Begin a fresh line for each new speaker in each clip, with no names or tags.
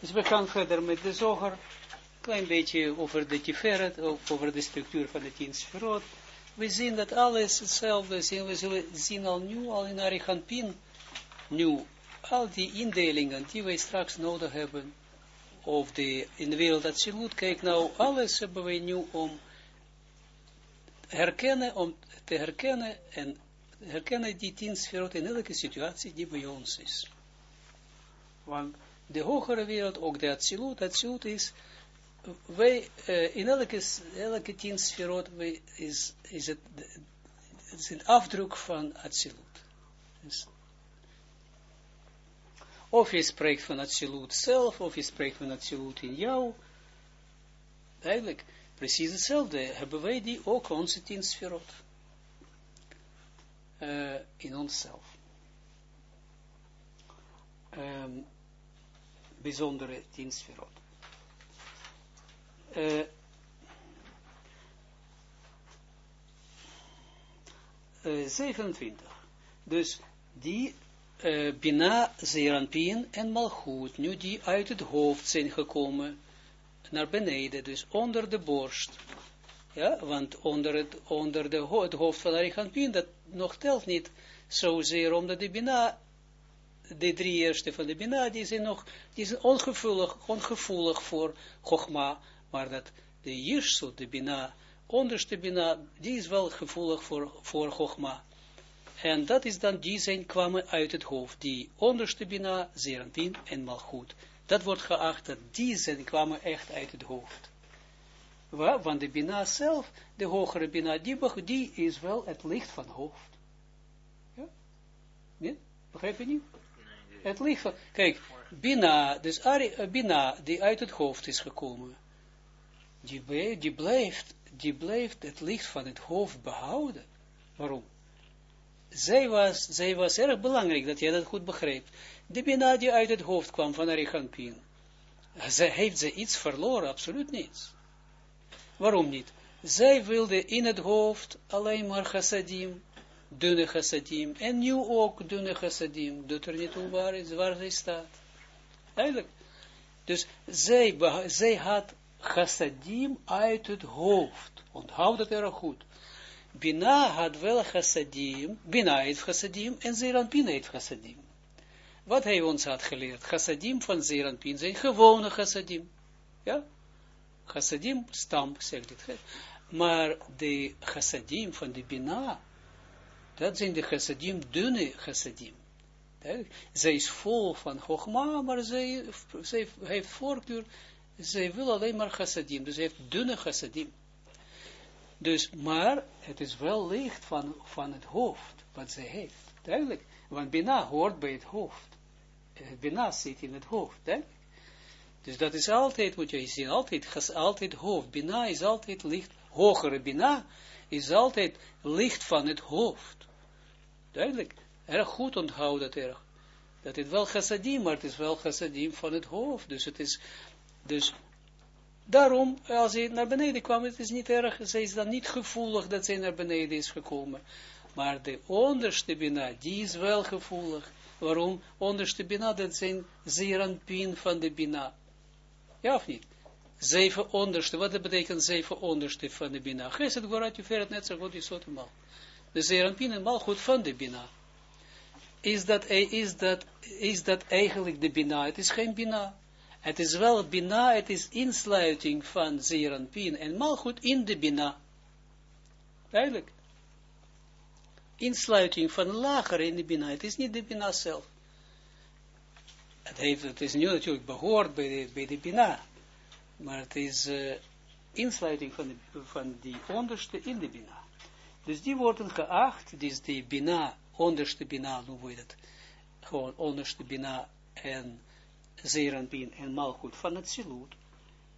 Dus we gaan verder met de zoger, klein beetje over de tiferet, over de structuur van de tien sferot. We zien dat alles hetzelfde is, we zullen zien al nu, al in Arichampin, nu, al die indelingen die wij straks nodig hebben, of de, in de wereld dat Silut, kijk nou, alles hebben wij nu om herkennen, om te herkennen en herkennen die tien sferot in elke situatie die bij ons is. Want de hogere wereld, ook de Atsilut, Atsilut is, wij, uh, in elke, elke tien sferot is, is het, het is een afdruk van Atsilut. Dus, of je spreekt van Atsilut zelf, of je spreekt van Atsilut in jou, eigenlijk, precies hetzelfde, hebben wij die ook onze tien sferot. Uh, in onszelf. Um, bijzondere tien sferot. Uh, uh, 27. Dus die uh, Bina, Zeranpien en Malchut, nu die uit het hoofd zijn gekomen naar beneden, dus onder de borst. Ja, want onder het, onder de, het hoofd van Arichampin, dat nog telt niet zozeer, omdat de Bina de drie eerste van de Bina, die zijn nog, die zijn ongevoelig, ongevoelig voor Chogma, maar dat de Jirsut, de Bina, onderste Bina, die is wel gevoelig voor, voor Chogma. En dat is dan, die zijn kwamen uit het hoofd, die onderste Bina, Zerantin en Malchut. Dat wordt geacht, dat die zijn kwamen echt uit het hoofd. Want de Bina zelf, de hogere Bina, die, die is wel het licht van hoofd. Ja? Nee? Begrijp je niet? Het licht kijk, Bina, dus Ari, uh, Bina, die uit het hoofd is gekomen, die, die, blijft, die blijft het licht van het hoofd behouden. Waarom? Zij was, zij was erg belangrijk dat jij dat goed begreep. De Bina die uit het hoofd kwam van Arichampin, ze, heeft ze iets verloren? Absoluut niets. Waarom niet? Zij wilde in het hoofd alleen maar chassadim, dunne chassadim, en nu ook dunne chassadim, doet er niet toe waar, is, waar zij staat. Eigenlijk. Dus zij, zij had chassadim uit het hoofd. Onthoud dat erg goed. Bina had wel chassadim, Bina heeft chassadim, en Zeranpin heeft chassadim. Wat hij ons had geleerd? Chassadim van Zeranpin zijn gewone chassadim. Ja? Chassadim, stam, zegt het. Maar de chassadim van de Bina, dat zijn de chassadim, dunne chassadim. Zij is vol van Chogma, maar zij, heeft voorkeur, zij wil alleen maar chassadim, dus zij heeft dunne chassadim. Dus, maar het is wel licht van, van het hoofd, wat zij heeft. Duidelijk, want Bina hoort bij het hoofd. Bina zit in het hoofd, duidelijk. Dus dat is altijd, moet je zien, altijd, altijd hoofd. Bina is altijd licht, hogere Bina is altijd licht van het hoofd. Duidelijk. Erg goed onthoud dat erg. Dat is wel chassadim, maar het is wel chassadim van het hoofd. Dus het is, dus daarom, als hij naar beneden kwam, het is niet erg, zij is dan niet gevoelig dat zij naar beneden is gekomen. Maar de onderste bina, die is wel gevoelig. Waarom? Onderste bina, dat zijn zeeranpien van de bina. Ja of niet? Zeven onderste, wat betekent zeven onderste van de bina? Geset Gorat, je verder net zo goed te mal. De zeeranpien en mal goed van de bina. Is dat, is, dat, is dat eigenlijk de bina? Het is geen bina. Het is wel bina, het is insluiting van zeeranpien en mal goed in de bina. Duidelijk insluiting van lager in de Bina. Het is niet de Bina zelf. Het, heeft, het is nu natuurlijk behoord bij de, bij de Bina. Maar het is uh, insluiting van, de, van die onderste in de Bina. Dus die worden geacht, dus die Bina, onderste Bina, noemen we dat. Gewoon onderste Bina en Zeranpin en Malchut van het Silut.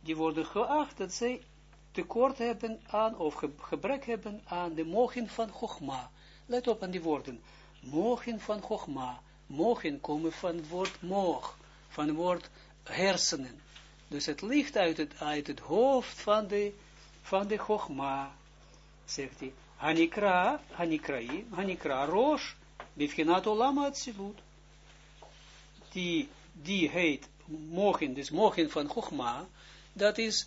Die worden geacht dat zij tekort hebben aan, of gebrek hebben aan de mogen van Chogma Let op aan die woorden. Mogen van Chogma. Mogen komen van het woord moog. Van het woord hersenen. Dus het ligt uit het, uit het hoofd van de, van de Chogma. Zegt hij. Hanikra, Hanikrai, Hanikra Rosh, Bivchinat Olama Atzilut. Die, die heet mogen, dus mogen van Chogma, dat is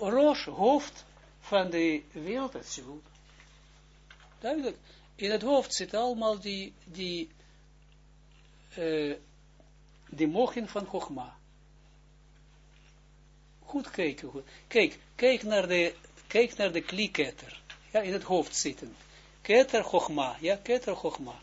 Rosh, hoofd van de wereld Atsilut. Duidelijk. In het hoofd zit allemaal die, die, uh, die mogen van Chogma. Goed kijken. Goed. Kijk, kijk naar de, kijk naar de klieketter. Ja, in het hoofd zitten. Keter Chogma. Ja, Keter Chogma.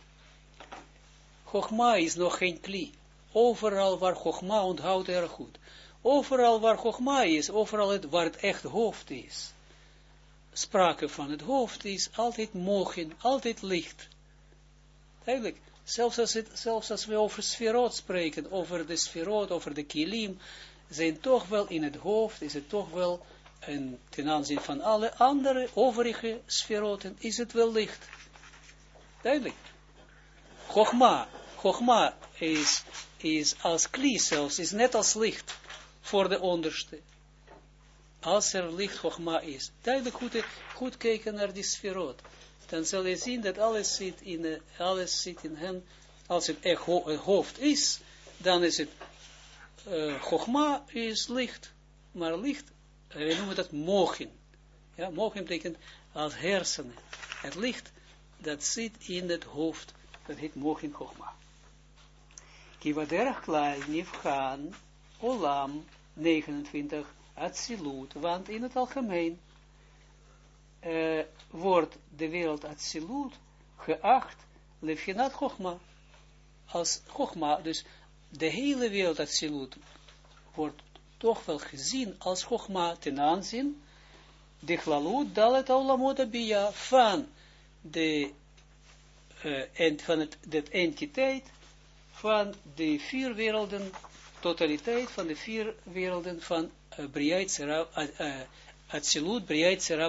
Chogma is nog geen kli. Overal waar Chogma onthoudt erg goed. Overal waar Chogma is, overal het, waar het echt hoofd is. Sprake van het hoofd is altijd mogen, altijd licht. Eigenlijk, zelfs als, zelfs als we over sferot spreken, over de sferot, over de kilim, zijn toch wel in het hoofd, is het toch wel, en ten aanzien van alle andere overige sferoten, is het wel licht. Duidelijk. Chogma, Chogma is, is als kli zelfs, is net als licht voor de onderste. Als er licht Chogma is. Duidelijk goed, goed kijken naar die sferot. Dan zal je zien dat alles zit in, alles zit in hen. Als het echt hoofd is, dan is het uh, is licht. Maar licht, we noemen dat mogen. Ja, mogen betekent als hersenen. Het licht dat zit in het hoofd, dat heet mogen Chogma. Kivaderach klai nifchan olam 29 Atsilut, want in het algemeen uh, wordt de wereld Atsilut geacht Lefjenat Chogma. Als Chogma, dus de hele wereld Atsilut wordt toch wel gezien als Chogma ten aanzien de Glalut Dalet Aulamot Abia van de ent, van het, de entiteit van de vier werelden, totaliteit van de vier werelden van uh, Briait Atsilut,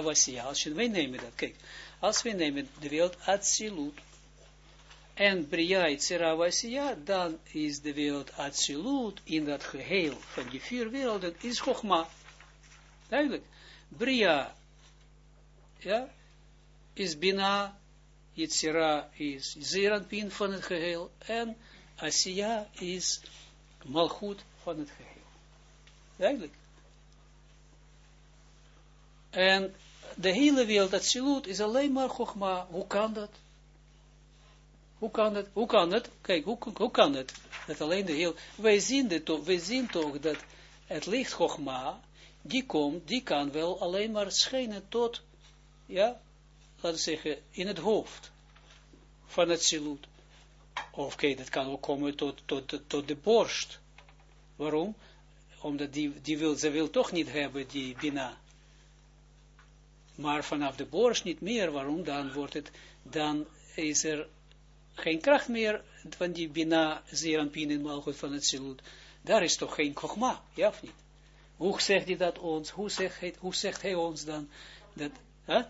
Vasia. Als je, wij nemen dat, kijk, als we nemen de wereld Atsilut, en Briait Sera Vasia, dan is de wereld Atsilut in dat geheel van die vier werelden, is Chogma. Duidelijk. Bria, ja, is Bina, Yitzira is Zeranpin van het geheel, en Asiya is malgoed van het geheel. Duidelijk. En de hele wereld, absoluut, is alleen maar Chogma. Hoe kan dat? Hoe kan het? Hoe kan het? Kijk, hoe, hoe kan het? Dat alleen de heel... Wij zien, toch, wij zien toch dat het licht Chogma, die komt, die kan wel alleen maar schijnen tot, ja, laten we zeggen, in het hoofd van het silut. Of kijk, dat kan ook komen tot, tot, tot de borst. Waarom? Omdat die, die wil, ze wil toch niet hebben, die bina. Maar vanaf de borst niet meer. Waarom? Dan wordt het, dan is er geen kracht meer van die bina, zeeranpien en malgoed van het silut. Daar is toch geen kogma, ja of niet? Hoe zegt hij dat ons? Hoe zegt hij, hoe zegt hij ons dan? Dat, huh?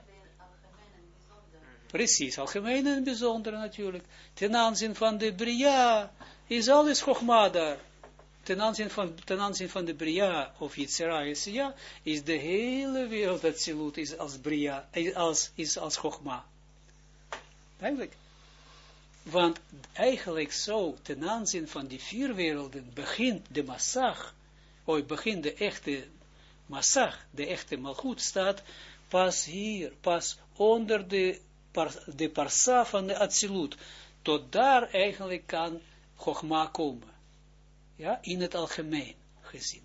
Precies, algemeen en bijzonder natuurlijk. Ten aanzien van de Bria is alles Chogma daar. Ten aanzien van, ten aanzien van de Bria of Yitzhara is, ja, is de hele wereld dat Zilut is als Bria, als, is als Chogma. Eigenlijk. Want eigenlijk zo, ten aanzien van die vier werelden, begint de massag, ooit begint de echte massag, de echte malgoed staat, pas hier, pas onder de de parsa van de Atsilut, tot daar eigenlijk kan Chogma komen. Ja, in het algemeen gezien.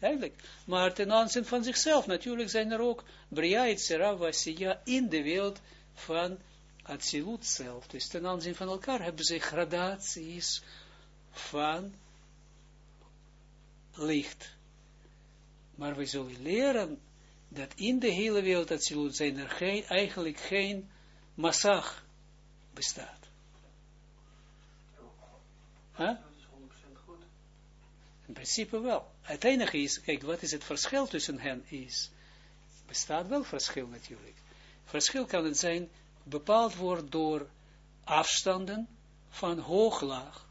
Eigenlijk. Maar ten aanzien van zichzelf, natuurlijk zijn er ook Bria, Itzera, in de wereld van Atsilut zelf. Dus ten aanzien van elkaar hebben ze gradaties van licht. Maar we zullen leren dat in de hele wereld Atsilut zijn er geen, eigenlijk geen massag bestaat. Huh? In principe wel. Het enige is, kijk, wat is het verschil tussen hen is, bestaat wel verschil natuurlijk. Verschil kan het zijn, bepaald wordt door afstanden van hoog-laag.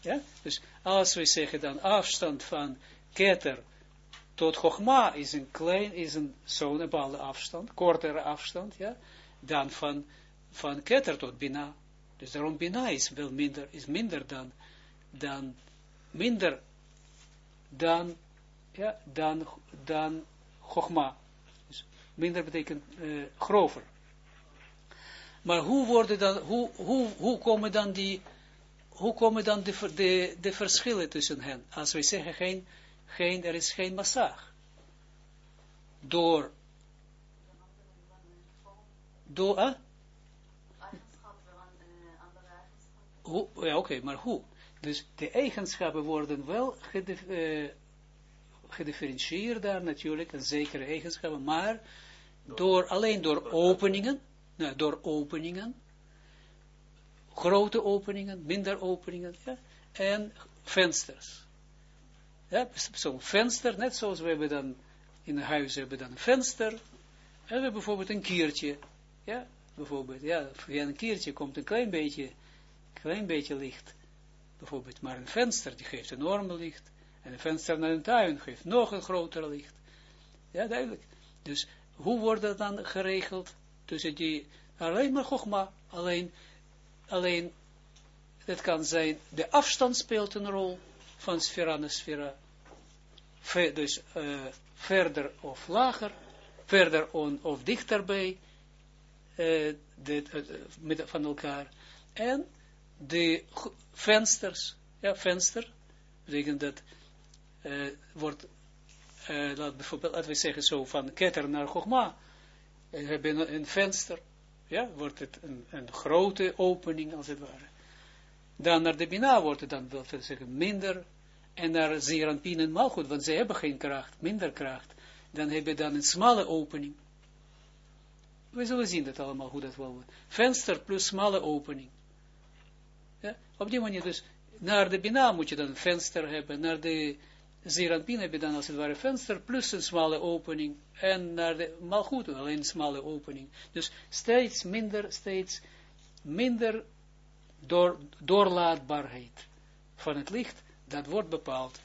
Ja? Dus als we zeggen dan afstand van keter tot Chogma is een klein, is een zo'n bepaalde afstand, kortere afstand, ja, dan van, van Keter tot Bina. Dus daarom Bina is wel minder, is minder dan, dan minder dan, ja, dan, dan Chogma. Dus minder betekent uh, grover. Maar hoe worden dan, hoe, hoe, hoe komen dan die, hoe komen dan de, de, verschillen tussen hen? Als wij zeggen geen, geen, er is geen massage. Door, door, ja, oké, maar hoe? Dus de eigenschappen worden wel gedif, uh, gedifferentieerd daar natuurlijk, een zekere eigenschappen, maar door, alleen door openingen, nou, door openingen, grote openingen, minder openingen, ja, en vensters. Ja, zo'n venster, net zoals we hebben dan in een huis hebben dan een venster, en we hebben bijvoorbeeld een kiertje, ja, bijvoorbeeld, ja, via een kiertje komt een klein beetje, klein beetje licht, bijvoorbeeld, maar een venster, die geeft enorm licht, en een venster naar een tuin geeft nog een groter licht. Ja, duidelijk. Dus hoe wordt dat dan geregeld? Tussen die, alleen maar gogma, alleen, alleen, het kan zijn, de afstand speelt een rol van sfera naar sfera. dus uh, verder of lager, verder of dichterbij uh, van elkaar. En de vensters, ja, venster, betekent dat wordt, uh, laat, bijvoorbeeld, laten we zeggen zo, van ketter naar Chogma, we hebben een venster, ja, wordt het een, een grote opening, als het ware. Dan naar de Bina wordt het dan, wil zeggen, minder, en naar Zeranpien en Malchut, want ze hebben geen kracht, minder kracht, dan hebben dan een smalle opening. We zullen zien dat allemaal, hoe dat wel wordt. Venster plus smalle opening. Ja, op die manier dus, naar de Bina moet je dan een venster hebben, naar de Zeranpin heb je dan als het ware venster, plus een smalle opening, en naar de Malchut alleen een smalle opening. Dus steeds minder, steeds minder door, doorlaatbaarheid van het licht, dat wordt bepaald.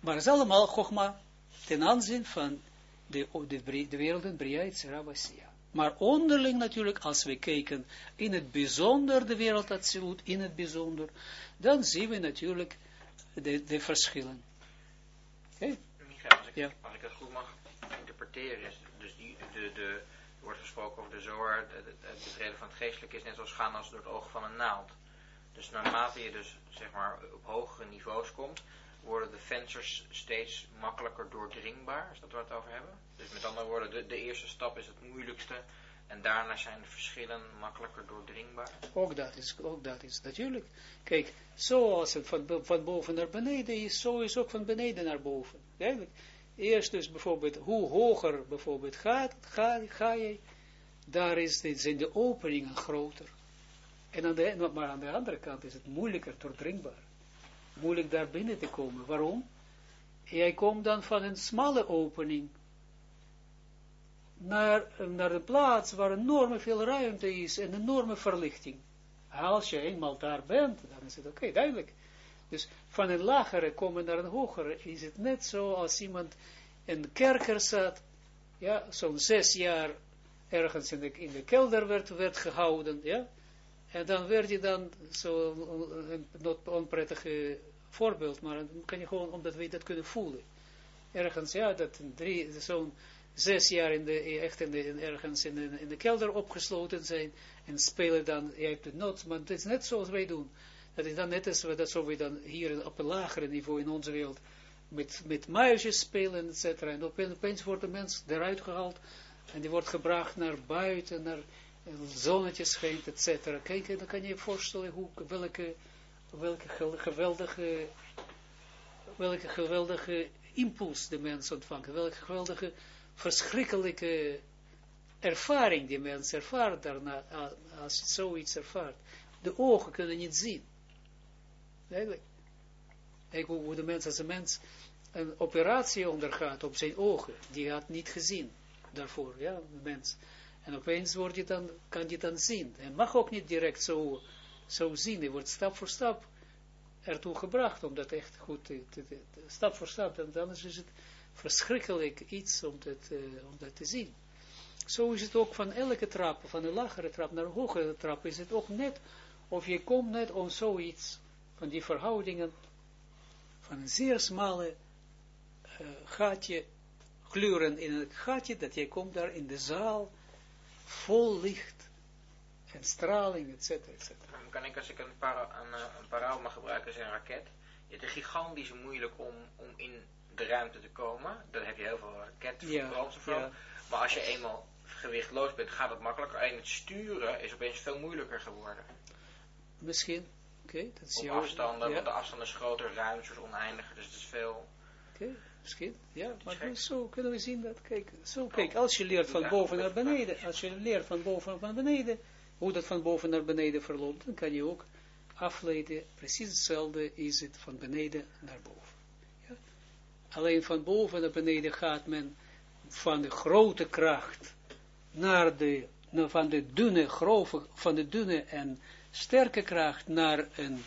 Maar het is allemaal Chogma ten aanzien van de, de, de werelden Bria Ravassia. Maar onderling natuurlijk, als we kijken in het bijzonder, de wereld Atsilut, in het bijzonder, dan zien we natuurlijk de, de verschillen.
Okay? Michael, als ik, ja. als ik het goed mag interpreteren, is dus die, de, de, er wordt gesproken over de zoar, het betreden van het geestelijk is net zoals gaan als door het oog van een naald. Dus naarmate je dus zeg maar op hogere niveaus komt, worden de vensters steeds makkelijker doordringbaar, is dat waar we het over hebben? Dus met andere woorden, de, de eerste stap is het moeilijkste en daarna zijn de verschillen makkelijker doordringbaar.
Ook dat is, ook dat is natuurlijk. Kijk, zoals het van, van boven naar beneden is, zo is ook van beneden naar boven. Eerst dus bijvoorbeeld, hoe hoger bijvoorbeeld gaat, ga, ga je, daar is, zijn de openingen groter. En aan de, maar aan de andere kant is het moeilijker doordringbaar. Moeilijk daar binnen te komen. Waarom? Jij komt dan van een smalle opening naar, naar een plaats waar enorme veel ruimte is en enorme verlichting. Als je eenmaal daar bent, dan is het oké, duidelijk. Dus van een lagere komen naar een hogere is het net zo als iemand een kerker zat, ja, zo'n zes jaar ergens in de, in de kelder werd, werd gehouden, ja, en dan werd je dan zo een, een onprettige voorbeeld, maar dan kan je gewoon, omdat we dat kunnen voelen. Ergens, ja, dat zo'n zes jaar in de, echt in de, ergens in de, in de kelder opgesloten zijn en spelen dan, je hebt het not, maar het is net zoals wij doen. Dat is dan net als dat zo we dan hier op een lagere niveau in onze wereld met, met muisjes spelen, et cetera. En opeens wordt de mens eruit gehaald en die wordt gebracht naar buiten, naar het zonnetje schijnt, et cetera. Kijk, dan kan je je voorstellen hoe, welke, welke geweldige, welke geweldige impuls de mens ontvangt, welke geweldige verschrikkelijke ervaring die mens ervaart daarna, als het zoiets ervaart. De ogen kunnen niet zien. Eigenlijk. Kijk hoe de als een mens een operatie ondergaat op zijn ogen, die had niet gezien daarvoor, ja, de mens. En opeens wordt je dan, kan je dan zien. En mag ook niet direct zo, zo zien, hij wordt stap voor stap ertoe gebracht, om dat echt goed te, te, stap voor stap, en dan is het verschrikkelijk iets om dat, uh, om dat te zien. Zo is het ook van elke trap, van een lagere trap naar een hogere trap, is het ook net, of je komt net om zoiets, van die verhoudingen, van een zeer smale uh, gaatje, kleuren in het gaatje, dat jij komt daar in de zaal, vol licht en straling, et cetera, et cetera.
Kan ik, als ik een, para, een, eh, een paraal mag gebruiken, een raket, het is gigantisch moeilijk om, om in de ruimte te komen. Dan heb je heel veel raketten ja, brandstof ja. Maar als je eenmaal gewichtloos bent, gaat het makkelijker. En het sturen is opeens veel moeilijker geworden.
Misschien. Oké, dat is
Op jouw... afstanden, want de afstand is groter, ruimte is oneindiger, dus het is veel...
Oké, misschien. Ja, maar zo kunnen we zien dat, kijk, zo, kijk, als je leert van boven naar beneden, als je leert van boven naar beneden, hoe dat van boven naar beneden verloopt, dan kan je ook afleiden, precies hetzelfde is het van beneden naar boven. Alleen van boven naar beneden gaat men van de grote kracht naar de, van de dunne, grove, van de dunne en sterke kracht naar een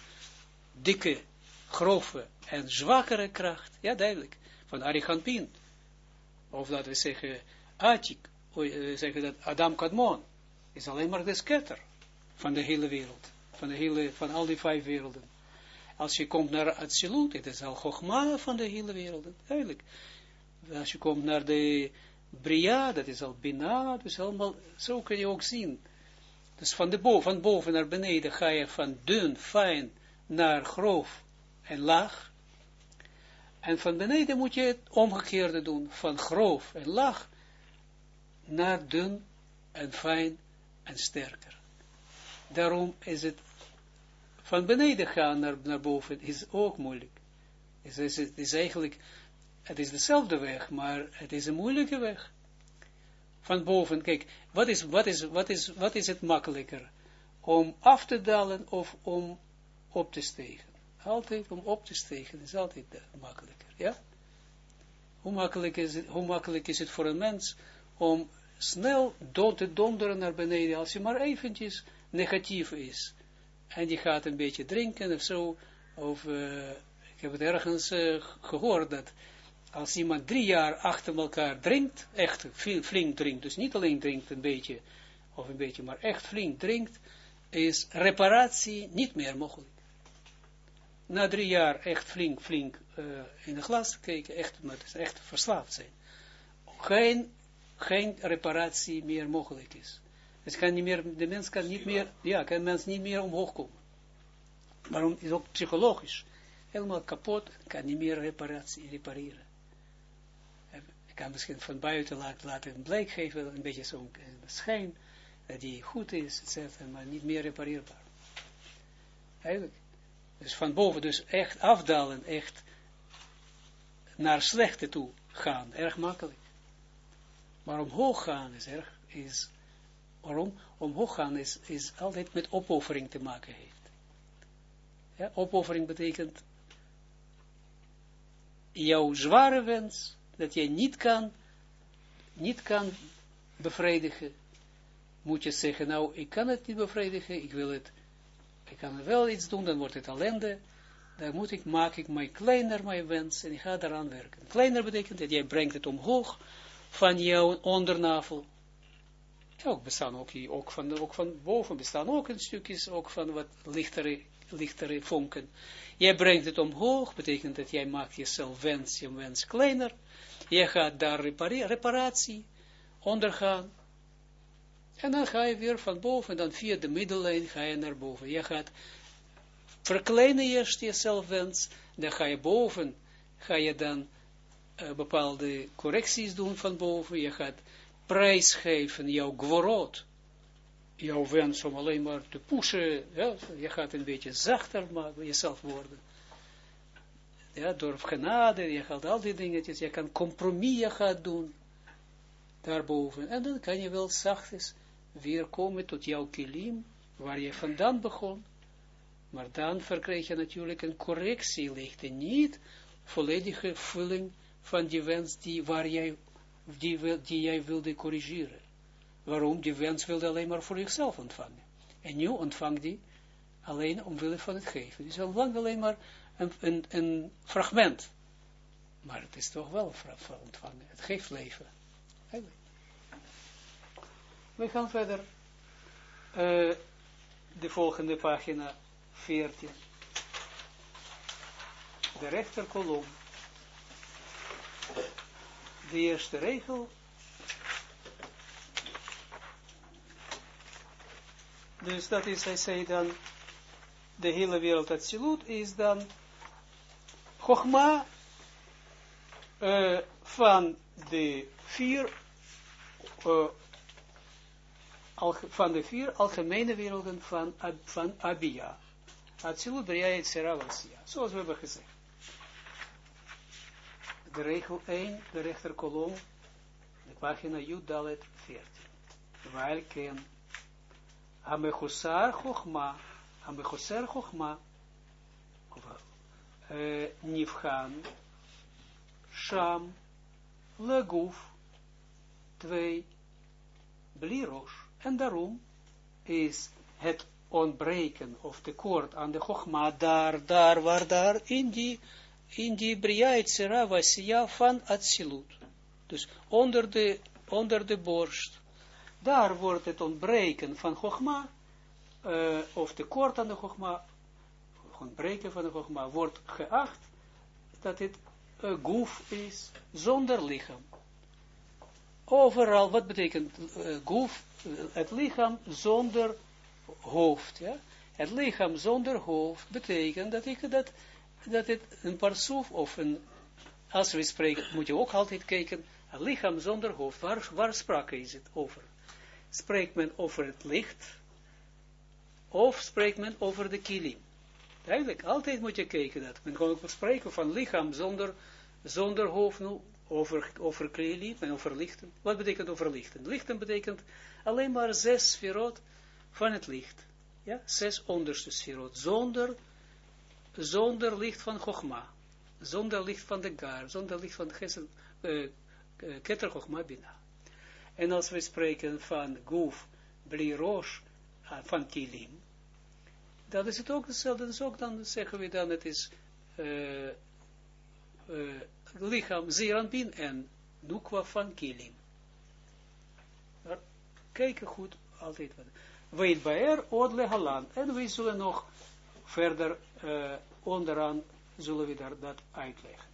dikke, grove en zwakkere kracht. Ja, duidelijk. Van Arichampin. Of dat we zeggen, Atik, we zeggen dat Adam Kadmon is alleen maar de scatter van de hele wereld. Van, de hele, van al die vijf werelden. Als je komt naar Atsilut, het is al Chogma van de hele wereld. Duidelijk. Als je komt naar de Bria, dat is al Bina, dus allemaal, zo kun je ook zien. Dus van, de boven, van boven naar beneden ga je van dun, fijn, naar grof en laag. En van beneden moet je het omgekeerde doen, van grof en laag naar dun en fijn en sterker. Daarom is het van beneden gaan naar, naar boven is ook moeilijk. Het is, het is eigenlijk het is dezelfde weg, maar het is een moeilijke weg. Van boven, kijk, wat is, wat is, wat is, wat is het makkelijker? Om af te dalen of om op te stegen? Altijd om op te stegen is altijd makkelijker, ja? Hoe makkelijk, is het, hoe makkelijk is het voor een mens om snel te donderen naar beneden, als hij maar eventjes negatief is. En die gaat een beetje drinken of zo, of uh, ik heb het ergens uh, gehoord dat als iemand drie jaar achter elkaar drinkt, echt flink drinkt, dus niet alleen drinkt een beetje, of een beetje, maar echt flink drinkt, is reparatie niet meer mogelijk. Na drie jaar echt flink, flink uh, in de glas kijken, echt, echt verslaafd zijn. Geen, geen reparatie meer mogelijk is. Dus kan niet meer, de mens kan niet meer, ja, kan de mens niet meer omhoog komen. Waarom is ook psychologisch. Helemaal kapot, kan niet meer reparatie, repareren kan misschien van buiten laten, laten blijk geven, een beetje zo'n schijn, dat die goed is, etc., maar niet meer repareerbaar. Eigenlijk. Dus van boven, dus echt afdalen, echt naar slechte toe gaan, erg makkelijk. Maar omhoog gaan is erg, is, waarom? Omhoog gaan is, is altijd met opoffering te maken heeft. Ja, opoffering betekent jouw zware wens dat jij niet kan, niet kan bevredigen, moet je zeggen, nou, ik kan het niet bevredigen, ik wil het, ik kan wel iets doen, dan wordt het ellende, dan moet ik, maak ik mij kleiner, mijn wens, en ik ga daaraan werken. Kleiner betekent dat jij brengt het omhoog van jouw ondernavel. Ook bestaan ook, ook, van, ook van boven bestaan ook een stukjes, ook van wat lichtere, lichtere vonken. Jij brengt het omhoog, betekent dat jij maakt jezelf wens, je wens kleiner, je gaat daar reparatie ondergaan. En dan ga je weer van boven, dan via de middellijn ga je naar boven. Je gaat verkleinen eerst jezelf wens, dan ga je boven, ga je dan uh, bepaalde correcties doen van boven. Je gaat prijsgeven, jouw gworot, jouw wens om alleen maar te pushen. Ja, je gaat een beetje zachter maken, jezelf worden ja, door genade, je gaat al die dingetjes, je kan compromissen gaan doen, daarboven, en dan kan je wel zachtjes weer komen tot jouw kilim, waar je vandaan begon, maar dan verkrijg je natuurlijk een correctie, ligt niet volledige vulling van die wens die, waar jij, die, die jij wilde corrigeren. Waarom? Die wens wilde alleen maar voor jezelf ontvangen. En nu ontvangt die alleen omwille van het geven. Dus lang alleen maar een, een, een fragment. Maar het is toch wel ontvangen. Het geeft leven. We gaan verder. Uh, de volgende pagina 14. de rechter kolom. De eerste regel. Dus dat is, hij zei dan, de hele wereld Atsilut is dan Chogma uh, van de vier uh, van de vier algemene werelden van, van Abia. Atsilut, Bria, Yetzera, Zoals we hebben gezegd. De regel 1, de rechterkolom, de pagina Jud Dalet 14. Waar ken Amechosar Chochma, Amechosar Chochma, uh, Nifhan, Sham, Leguf, 2, Blirosh. En daarom is het ontbreken of tekort aan de Chogma daar, daar, waar daar, in die, in die Bria Etzera Vasia van Atsilut. Dus onder de, onder de borst. Daar wordt het ontbreken van Chogma, uh, of tekort aan de Chogma, ontbreken van de Chogma, wordt geacht dat het uh, goef is zonder lichaam. Overal, wat betekent uh, goef? Het lichaam zonder hoofd, ja. Het lichaam zonder hoofd betekent dat, ik, dat, dat het een parsoef of een, als we spreken, moet je ook altijd kijken, een lichaam zonder hoofd, waar, waar sprake is het over? Spreekt men over het licht, of spreekt men over de kilim? Eigenlijk, altijd moet je kijken dat. Men kan ook spreken van lichaam zonder, zonder hoofd, nu, over, over kilim en over lichten. Wat betekent over lichten? Lichten betekent alleen maar zes sferot van het licht. Ja, zes onderste sferot, zonder, zonder licht van Chogma, zonder licht van de Gar, zonder licht van uh, Keter Chogma Bina. En als we spreken van Guf, Bli Rosh, uh, van Kilim, dan is het ook hetzelfde, is ook dan, zeggen we dan, het is uh, uh, lichaam en Nukwa van Kilim. Maar kijken goed, altijd wat. Weet Baer, Odle Halan. En we zullen nog verder uh, onderaan, zullen we daar dat uitleggen.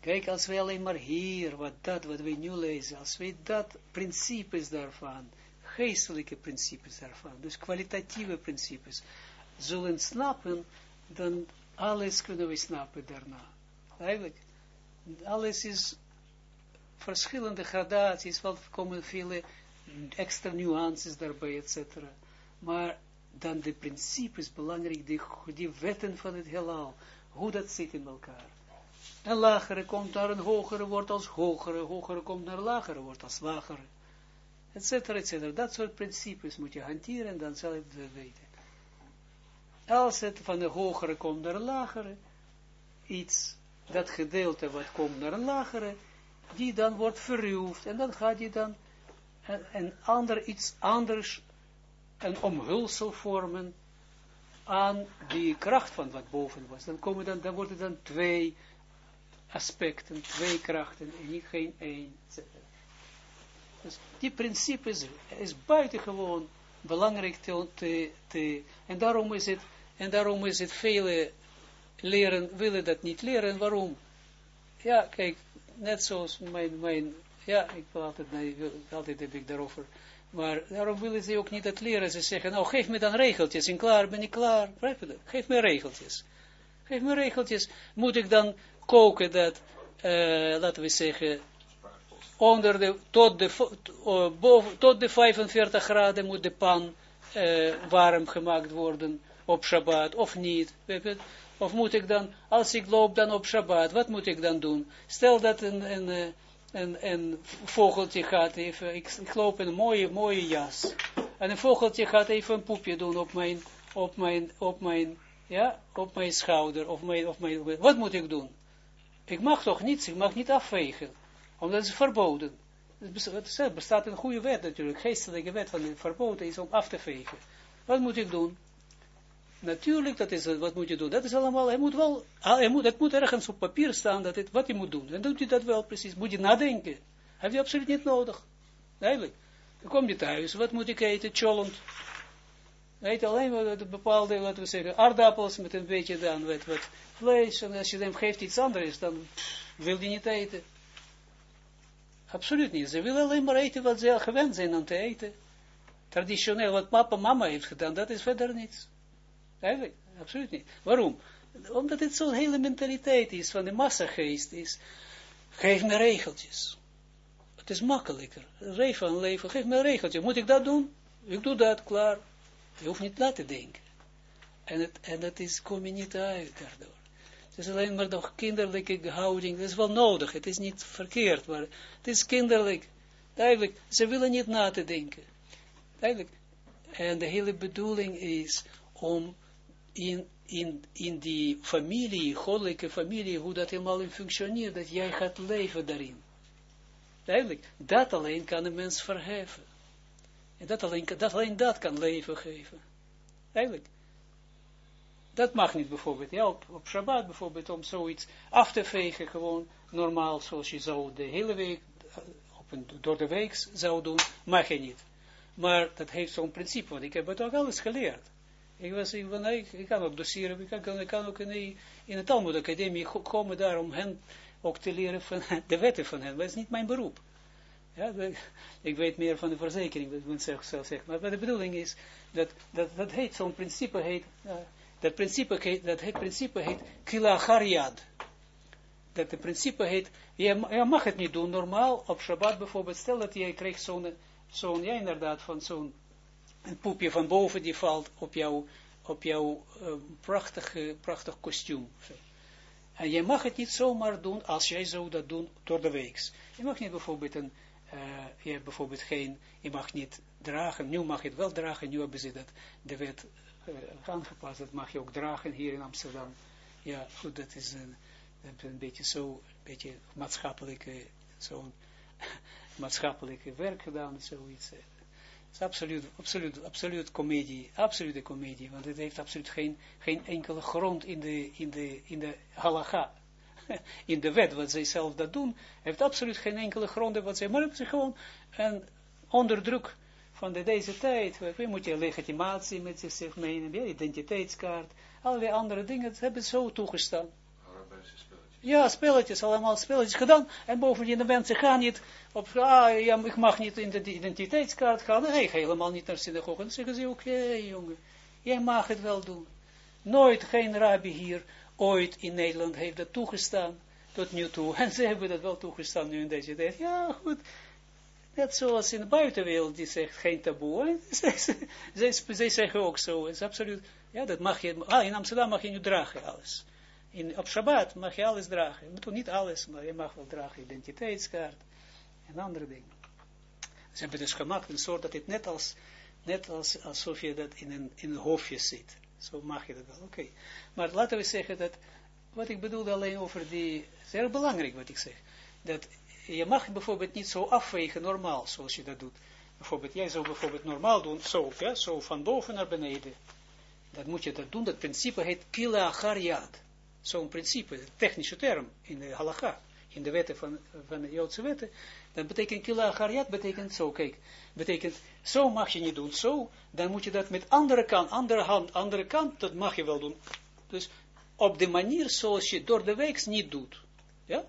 Kijk, als we alleen maar hier, wat dat, wat we nu lezen, als we dat, principes daarvan, geestelijke principes daarvan, dus kwalitatieve principes, zullen snappen, dan alles kunnen we snappen daarna. Eigenlijk, alles is verschillende gradaties, want er komen vele extra nuances daarbij, etc. Maar dan de principes belangrijk, die, wetten van het heelal, hoe dat zit in elkaar. Een lagere komt naar een hogere wordt als hogere, hogere komt naar lagere wordt als lagere, etcetera, etcetera. Dat soort principes moet je hanteren en dan zal je het weten. Als het van de hogere komt naar een lagere, iets, dat gedeelte wat komt naar een lagere, die dan wordt verruwd en dan gaat die dan een ander, iets anders, een omhulsel vormen aan die kracht van wat boven was. Dan, komen dan, dan worden dan twee aspecten, twee krachten, en niet geen één, Dus die principe is, is buitengewoon belangrijk te, te, en daarom is het, en daarom is het vele leren, willen dat niet leren, waarom? Ja, kijk, net zoals mijn, mijn ja, ik wil altijd, altijd heb ik daarover. Maar daarom willen ze ook niet dat leren. Ze zeggen, nou geef me dan regeltjes en klaar ben ik klaar. Geef me regeltjes. Geef me regeltjes. Moet ik dan koken dat, uh, laten we zeggen, onder de, tot, de, uh, boven, tot de 45 graden moet de pan uh, warm gemaakt worden op Shabbat, of niet. Of moet ik dan, als ik loop dan op Shabbat, wat moet ik dan doen? Stel dat een, een en een vogeltje gaat even, ik, loop in een mooie, mooie jas. En een vogeltje gaat even een poepje doen op mijn, op mijn, op mijn, ja, op mijn schouder, of mijn, of mijn, wat moet ik doen? Ik mag toch niets, ik mag niet afvegen, omdat het is verboden. Er bestaat een goede wet natuurlijk, geestelijke wet van het verboden is om af te vegen. Wat moet ik doen? Natuurlijk, dat is, wat moet je doen? Dat is allemaal, hij moet wel, ah, hij moet, het moet ergens op papier staan, dat het, wat hij moet doen. En doet hij dat wel precies. Moet je nadenken. Heb je absoluut niet nodig. Eigenlijk. Dan kom je thuis, wat moet ik eten? Cholent. Eet alleen wat bepaalde, laten we zeggen, aardappels met een beetje dan wat, wat vlees. En als je hem geeft iets anders, dan wil hij niet eten. Absoluut niet. Ze willen alleen maar eten wat ze al gewend zijn om te eten. Traditioneel, wat papa mama heeft gedaan, dat is verder niets. Eigenlijk, absoluut niet. Waarom? Omdat het zo'n hele mentaliteit is, van de massageest is. Geef me regeltjes. Het is makkelijker. Reef van leven, geef me een regeltje. Moet ik dat doen? Ik doe dat, klaar. Je hoeft niet na te denken. En, het, en dat is, kom je niet uit daardoor. Het is alleen maar nog kinderlijke houding. Dat is wel nodig. Het is niet verkeerd, maar het is kinderlijk. Duidelijk, ze willen niet na te denken. Duidelijk. En de hele bedoeling is om in, in, in die familie, goddelijke familie, hoe dat helemaal functioneert, dat jij gaat leven daarin. Duidelijk. Dat alleen kan een mens verheffen. En dat alleen, dat alleen dat kan leven geven. Eigenlijk. Dat mag niet bijvoorbeeld, ja, op, op Shabbat bijvoorbeeld, om zoiets af te vegen, gewoon normaal, zoals je zou de hele week, eh, op een, door de week zou doen, mag je niet. Maar dat heeft zo'n principe, want ik heb het ook alles geleerd. Ik, was, ik, ik, kan ook doseren, ik kan, ik kan ook in, in de Talmud Academie komen daar om hen ook te leren van de wetten van hen, dat is niet mijn beroep. Ja, ik weet meer van de verzekering, dat ik zelf zeggen. Maar de bedoeling is, dat, dat, dat heet, zo'n principe heet, uh, dat principe heet, dat het principe heet kilachariad. Dat de principe heet, je, je, mag het niet doen normaal, op Shabbat bijvoorbeeld, stel dat jij krijgt zo'n, zo'n ja inderdaad, van zo'n een poepje van boven die valt op jouw, op jouw uh, prachtig, prachtig kostuum. En je mag het niet zomaar doen als jij zou dat doen door de weeks. Je mag niet bijvoorbeeld een, uh, je hebt bijvoorbeeld geen, je mag niet dragen, nu mag je het wel dragen, nu hebben ze dat, de wet uh, aangepast, dat mag je ook dragen hier in Amsterdam. Ja, goed, dat is een, een beetje zo, een beetje maatschappelijke, zo'n maatschappelijke werk gedaan, zoiets. Het is absoluut, absoluut, absoluut comedie, absolute comedie, want het heeft absoluut geen, geen enkele grond in de, in de, in de halacha in de wet, wat zij zelf dat doen, heeft absoluut geen enkele gronden. Wat zij, maar hebben ze gewoon een onderdruk van de, deze tijd, we moet je legitimatie met zichzelf meenemen, identiteitskaart, allerlei andere dingen, dat hebben ze zo toegestaan. Ja, spelletjes, allemaal spelletjes gedaan. En bovendien de mensen gaan niet op, ah, ja, ik mag niet in de identiteitskaart gaan. Nee, helemaal niet naar synagoge. Dan zeggen ze, oké, jongen, jij mag het wel doen. Nooit geen rabbi hier ooit in Nederland heeft dat toegestaan, tot nu toe. En ze hebben dat wel toegestaan nu in deze tijd. Ja, goed. Net zoals in de buitenwereld, die zegt geen taboe. Zij zeggen ook zo, het is absoluut, ja, dat mag je, ah, in Amsterdam mag je nu dragen alles. In, op Shabbat mag je alles dragen. Je moet niet alles, maar je mag wel dragen, identiteitskaart en andere dingen. Ze hebben dus gemaakt een soort dat het net als, net als alsof je dat in een, in een hofje zit. Zo mag je dat wel, oké. Maar laten we zeggen dat, wat ik bedoelde alleen over die, zeer belangrijk wat ik zeg, dat je mag bijvoorbeeld niet zo afwegen normaal, zoals je dat doet. Bijvoorbeeld, jij zou bijvoorbeeld normaal doen, zo, ja, zo van boven naar beneden. Dat moet je dat doen, dat principe heet kila achariad. Zo'n principe, technische term in de halacha, in de wetten van, van de Joodse wetten. Dat betekent kila betekent zo, kijk, betekent, zo mag je niet doen, zo, dan moet je dat met andere kant, andere hand, andere kant, dat mag je wel doen. Dus op de manier zoals je door de week niet doet. Ja?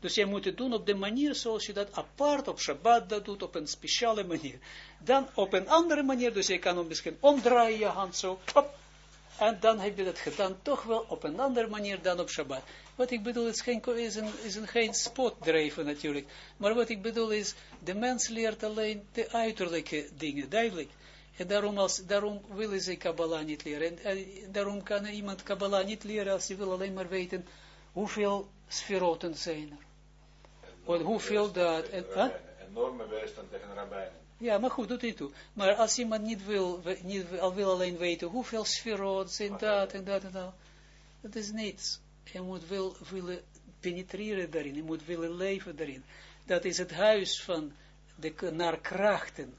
Dus je moet het doen op de manier zoals je dat apart op Shabbat dat doet, op een speciale manier. Dan op een andere manier, dus je kan hem misschien omdraaien je hand zo, op, en dan heb je dat gedaan, toch wel op een andere manier dan op Shabbat. Wat ik bedoel is, geen, is, een, is een, geen spotdrijven natuurlijk. Maar wat ik bedoel is, de mens leert alleen de uiterlijke dingen, duidelijk. En daarom, als, daarom willen ze Kabbalah niet leren. En, daarom kan iemand Kabbalah niet leren als hij wil alleen maar weten hoeveel sferoten zijn er. En hoeveel dat... En, huh?
Enorme weerstand tegen rabbijnen.
Ja, maar goed, doet hij toe. Maar als iemand niet wil, niet, al wil alleen weten hoeveel sferot zijn dat en dat en dat, dat is niets. Je moet wil, willen penetreren daarin, je moet willen leven daarin. Dat is het huis van de, naar krachten,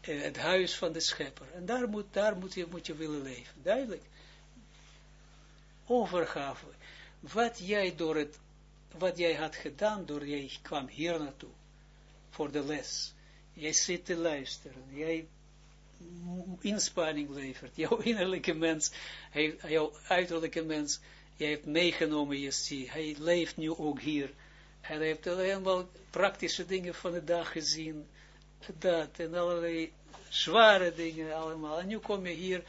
eh, het huis van de schepper. En daar moet, daar moet, je, moet je willen leven, duidelijk. Overgave. Wat jij door het, wat jij had gedaan, door jij kwam hier naartoe, voor de les Jij zit te luisteren. Jij inspanning levert. Jouw innerlijke mens, jouw uiterlijke mens, jij hebt meegenomen, je ziet, hij leeft nu ook hier. En hij heeft helemaal praktische dingen van de dag gezien, dat, en allerlei zware dingen allemaal. En nu kom je hier,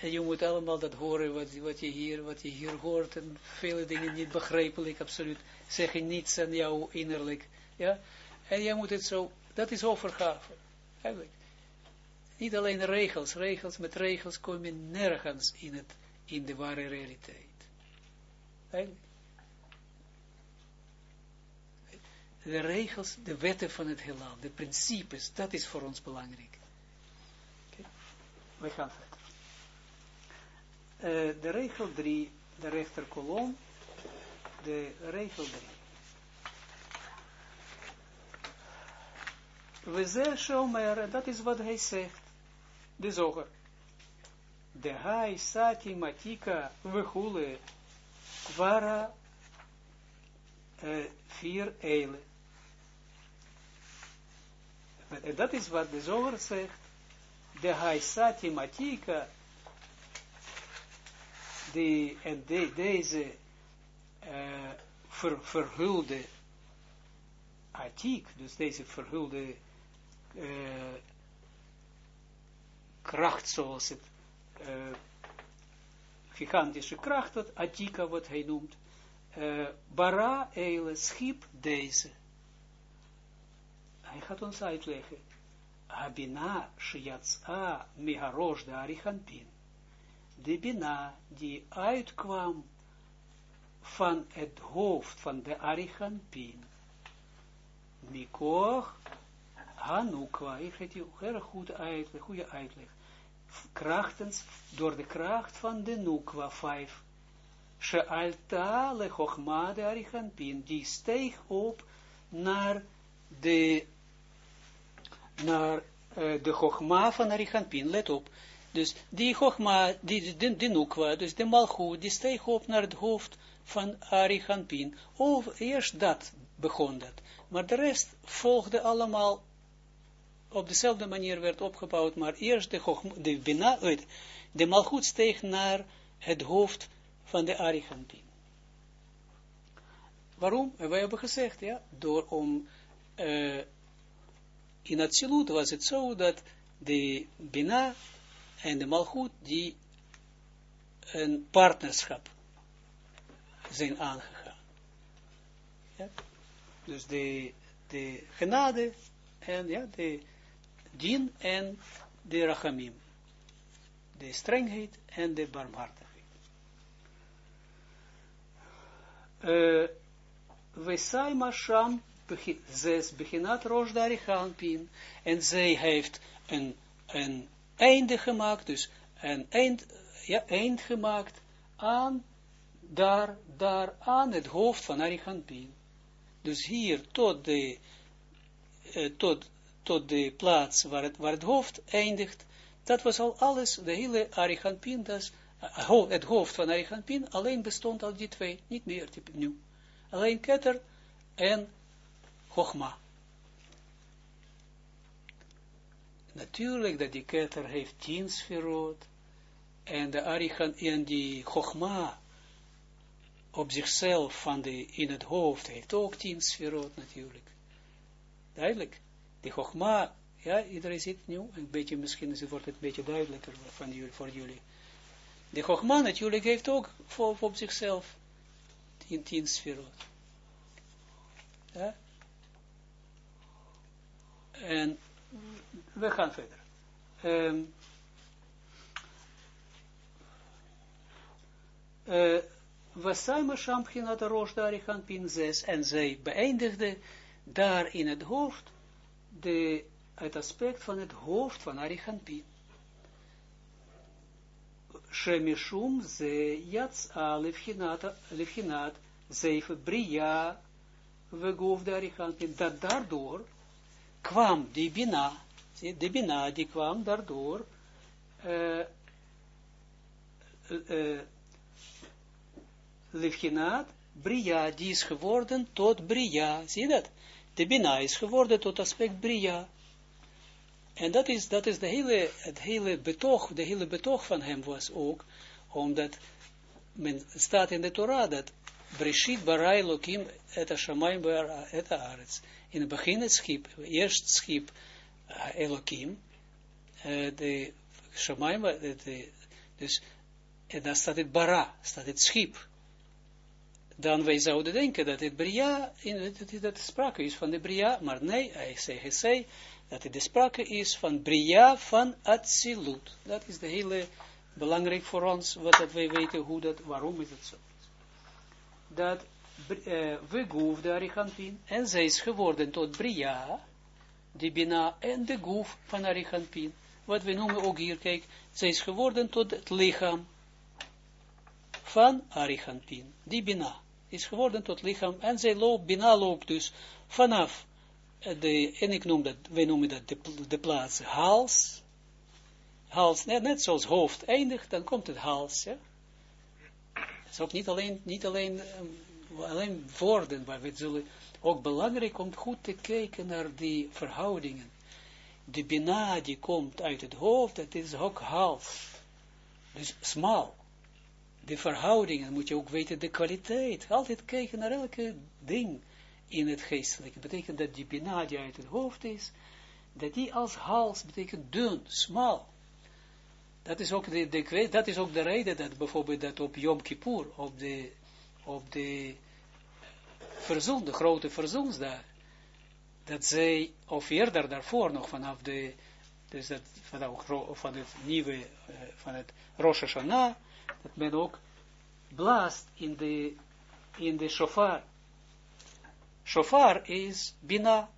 en je moet allemaal dat horen, wat, wat, je, hier, wat je hier hoort, en vele dingen niet begrijpelijk, absoluut, zeggen niets aan jou innerlijk, ja. En jij moet het zo, dat is overgave. Niet alleen regels, regels met regels kom je nergens in, het, in de ware realiteit. De regels, de wetten van het heelal, de principes, dat is voor ons belangrijk. We gaan verder. Uh, de regel 3, de rechterkolom, de regel 3. We zeggen Shomer, dat is wat hij zegt de zoger. De hai sati matika vechule kwara uh, vier eile. Dat is wat de zoger zegt. De hai sati matika de, en de, deze uh, ver, verhulde atik, dus deze verhulde uh, kracht zoals het uh, gigantische kracht, dat Atika wat hij noemt, uh, bara eile schip deze. Hij gaat ons uitleggen. Abina shiatsa miharosh de arichanpin. De bina die uitkwam van het hoofd van de arichanpin. Mikoch Hanukwa, ik je heel goed uitleg, goede uitleg. Krachtens, door de kracht van de Nukwa 5. Shealta le de Arichanpin, die steeg op naar de, naar uh, de Chochma van Arichanpin, let op. Dus die Chochma, die, de Nukwa, dus de Malchut, die steeg op naar het hoofd van Arichanpin. Of eerst dat begon dat. Maar de rest volgde allemaal op dezelfde manier werd opgebouwd, maar eerst de, de, bina, de malgoed steeg naar het hoofd van de Arigantin. Waarom? We hebben gezegd, ja, door om, uh, in Atsilut was het zo dat de Bina en de Malchut, die een partnerschap zijn aangegaan. Ja? Dus de, de genade en ja, de din en de rachamim. De strengheid en de barmhartigheid. Uh, we saima sham zes beginat pin en zij heeft een, een einde gemaakt, dus een eind, ja, eind gemaakt aan, daar, daar aan het hoofd van Arichanpin. Dus hier tot de, uh, tot tot de plaats waar het, hoofd eindigt, dat was al alles, de hele Arichampin, dat uh, het hoofd van Arichampin, alleen bestond al die twee, niet meer nu. Alleen Keter en Chogma. Natuurlijk dat die Keter heeft tien sferot, en de Arichan, en die Chogma, op zichzelf van de, in het hoofd, heeft ook tien sferot natuurlijk. Duidelijk de Chogma, ja, iedereen ziet nu, een beetje, misschien wordt het een beetje duidelijker van jullie, voor jullie. De Chogma natuurlijk heeft ook voor, op zichzelf tien, tien sferot. Ja? En we gaan verder. Um, uh, Wasaima Shampchinat Rosh Darichan Pin 6 en zij beëindigde daar in het hoofd de, het aspect van het hoofd van Arichampin. Shemishum ze yatsa lefchinat zeven bria de Arichampin. Dat daardoor kwam die bina, de bina die kwam daardoor uh, uh, Bria, die is geworden tot Bria. Zie je dat? De Bina is geworden tot aspect Bria. En dat is, dat is de hele, het hele betoog, de hele betoog van hem was ook, omdat men staat in de Torah dat Breshit barai lokim et hashamayim et haaretz. In het begin het schip, eerst schip uh, Elohim, uh, de shamayim, dus, en dan staat het bara, staat het schip. Dan wij zouden denken dat het bria, in, dat, dat sprake is van de bria, maar nee, hij zei, hij zei dat het de sprake is van bria van Atsilut. Dat is de hele belangrijk voor ons, wat dat wij weten, hoe dat, waarom is het zo. Dat we goef de Arichanpin, en zij is geworden tot bria, die bina en de goef van Arichanpin. Wat we noemen ook hier, kijk, zij is geworden tot het lichaam van Arichanpin, die bina is geworden tot lichaam, en zij loopt, bina loopt dus vanaf de, en ik noem dat, wij noemen dat de, de plaats hals, hals, net, net zoals hoofd eindigt, dan komt het hals, ja. Het is ook niet alleen, niet alleen, um, alleen woorden, maar we zullen ook belangrijk om goed te kijken naar die verhoudingen. De bina die komt uit het hoofd, dat is ook hals. Dus smal. De verhoudingen moet je ook weten, de kwaliteit. Altijd kijken naar elke ding in het geestelijke. betekent dat die bina die uit het hoofd is, dat die als hals betekent dun, smal. Dat is ook de, de, dat is ook de reden dat bijvoorbeeld dat op Yom Kippur, op de, op de verzoen, de grote verzoensdag, dat zij, of eerder daarvoor nog vanaf de, dus dat, van, van het nieuwe, uh, van het Rosh Hashanah, dat men ook blaast in de, in de shofar, Shofar is bina.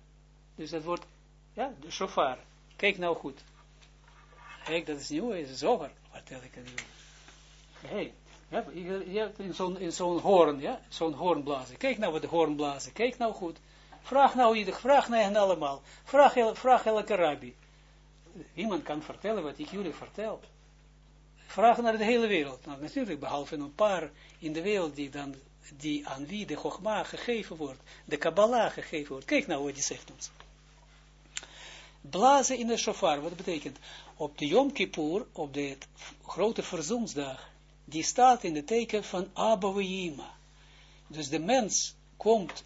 Dus dat wordt, ja, de shofar. Kijk nou goed. Kijk, dat is nieuw, is zoger. Vertel ik aan jullie. Hey, je hebt in zo'n zo'n hoorn, ja, zo'n hoorn blazen. Kijk nou wat de hoorn blazen. Kijk nou goed. Vraag nou ieder, vraag naar hen allemaal. Vraag, vraag elke rabbi. Iemand kan vertellen wat ik jullie vertel. Vraag naar de hele wereld. Nou, natuurlijk, behalve een paar in de wereld die dan die aan wie de Chogma gegeven wordt, de Kabbalah gegeven wordt. Kijk nou wat hij zegt ons. Blazen in de shofar, wat betekent? Op de Yom Kippur, op de grote verzoensdag, die staat in de teken van Abba Dus de mens komt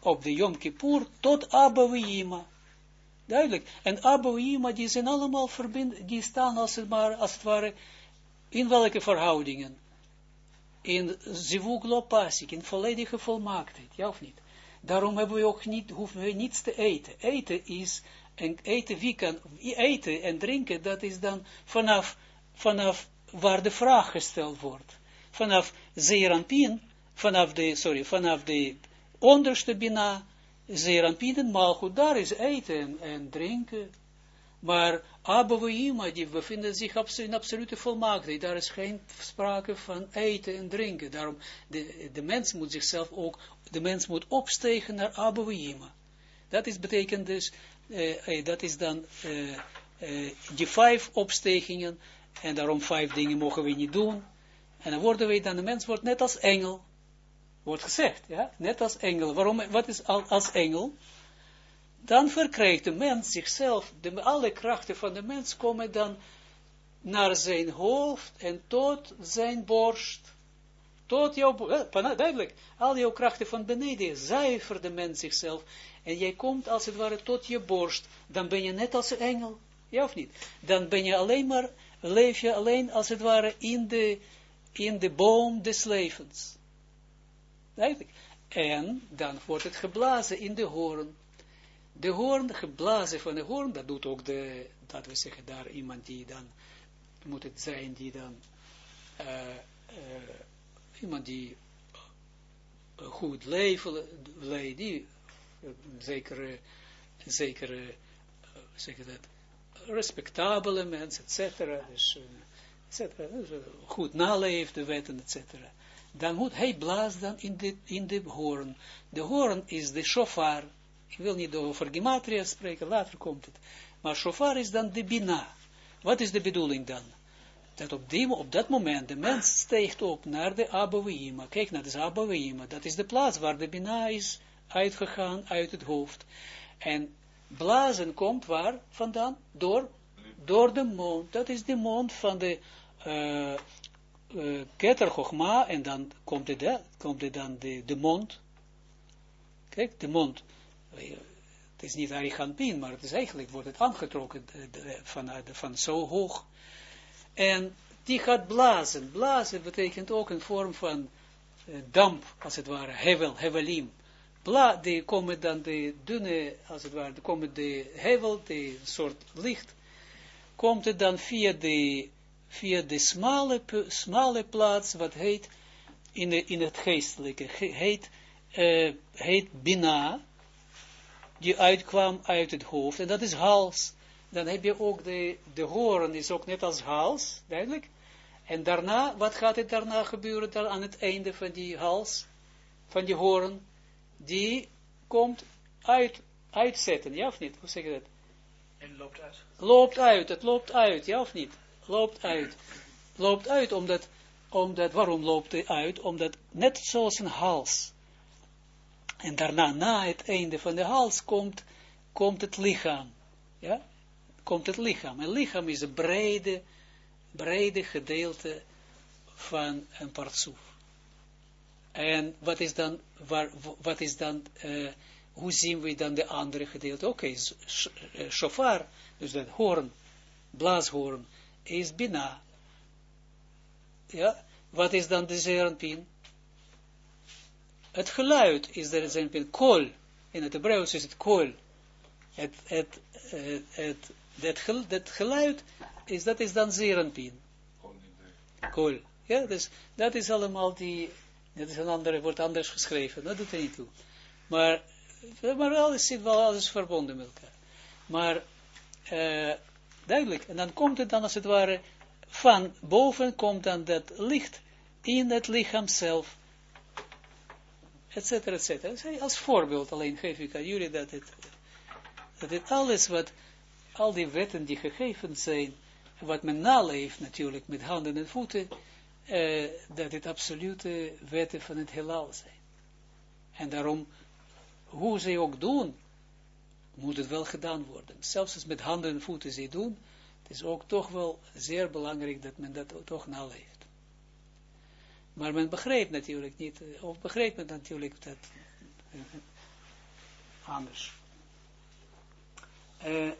op de Yom Kippur tot Abba Duidelijk. En Abba die zijn allemaal verbind, die staan als maar, als het ware, in welke verhoudingen? in zivug in volledige volmaaktheid, ja of niet? Daarom hebben we ook niet, hoeven we niets te eten. Eten is, en eten, wie kan, eten en drinken, dat is dan vanaf, vanaf waar de vraag gesteld wordt. Vanaf Zeranpien, vanaf de, sorry, vanaf de onderste bina, Zeranpien en Malchut, daar is eten en, en drinken. Maar Abouima, die bevinden zich in absolute volmaaktheid. Daar is geen sprake van eten en drinken. Daarom, de, de mens moet zichzelf ook, de mens moet opstegen naar Abouima. Dat is betekent dus, uh, dat is dan uh, uh, die vijf opstegingen. En daarom vijf dingen mogen we niet doen. En dan worden we dan, de mens wordt net als engel. Wordt gezegd, ja, net als engel. Waarom, wat is al, als engel? Dan verkrijgt de mens zichzelf, de, alle krachten van de mens komen dan naar zijn hoofd en tot zijn borst. Tot jouw, eh, duidelijk, al jouw krachten van beneden, zuiver de mens zichzelf. En jij komt als het ware tot je borst, dan ben je net als een engel. Ja of niet? Dan ben je alleen maar, leef je alleen als het ware in de, in de boom des levens. Duidelijk. En dan wordt het geblazen in de hoorn de hoorn, geblazen van de hoorn, dat doet ook de, dat we zeggen daar iemand die dan, moet het zijn die dan, uh, uh, iemand die uh, goed leven leidt, die zekere, zekere, zeg dat, respectabele mensen, et cetera, dus, et cetera, dus, goed naleeft de wetten, et cetera. Dan moet hij blazen dan in de, in de hoorn. De hoorn is de shofar, ik wil niet over gematria spreken, later komt het. Maar shofar is dan de bina. Wat is de bedoeling dan? Dat op, die, op dat moment de mens steekt op naar de Abouima. Kijk naar de Abouima. Dat is de plaats waar de bina is uitgegaan uit het hoofd. En blazen komt waar vandaan? Door, door de mond. Dat is de mond van de uh, uh, Keter en dan komt het, komt het dan de, de mond. Kijk, de mond. Het is niet Ariganpin, maar het is eigenlijk, wordt het aangetrokken van, van zo hoog. En die gaat blazen. Blazen betekent ook een vorm van uh, damp, als het ware, hevel, hevelim. Bla, die komen dan de dunne, als het ware, komen de hevel, de soort licht, komt het dan via de, via de smale, smale plaats, wat heet, in, de, in het geestelijke, heet, uh, heet Bina, die uitkwam uit het hoofd, en dat is hals. Dan heb je ook de, de horen, is ook net als hals, duidelijk. En daarna, wat gaat er daarna gebeuren, daar aan het einde van die hals, van die horen, die komt uit, uitzetten, ja of niet? Hoe zeg je dat?
En loopt uit.
Loopt uit, het loopt uit, ja of niet? Loopt uit. Loopt uit, omdat, omdat waarom loopt het uit? Omdat, net zoals een hals, en daarna, na het einde van de hals, komt, komt het lichaam. Ja? Komt het lichaam. En lichaam is een brede, brede gedeelte van een partsoef. En wat is dan, waar, wat is dan, uh, hoe zien we dan de andere gedeelte? Oké, okay, eh, shofar, dus dat hoorn, blaashoorn, is bina. Ja, wat is dan de zerenpin? Het geluid is er zijn pin kol. In het Hebreeuws is het kol. Het, het, het, het, dat, dat geluid is, dat is dan zerenpin. Kol. Ja, dus dat is allemaal die, dat is een andere, wordt anders geschreven, dat doet er niet toe. Maar, maar alles zit wel, alles verbonden met elkaar. Maar, uh, duidelijk, en dan komt het dan als het ware, van boven komt dan dat licht in het lichaam zelf etcetera, etcetera. Als voorbeeld alleen geef ik aan jullie dat het, dat het alles wat, al die wetten die gegeven zijn, wat men naleeft natuurlijk met handen en voeten, eh, dat het absolute wetten van het heelal zijn. En daarom, hoe ze ook doen, moet het wel gedaan worden. Zelfs als met handen en voeten ze doen, het is ook toch wel zeer belangrijk dat men dat toch naleeft. Maar men begrijpt natuurlijk niet, eh, of begrijpt men natuurlijk dat uh, anders. Uh,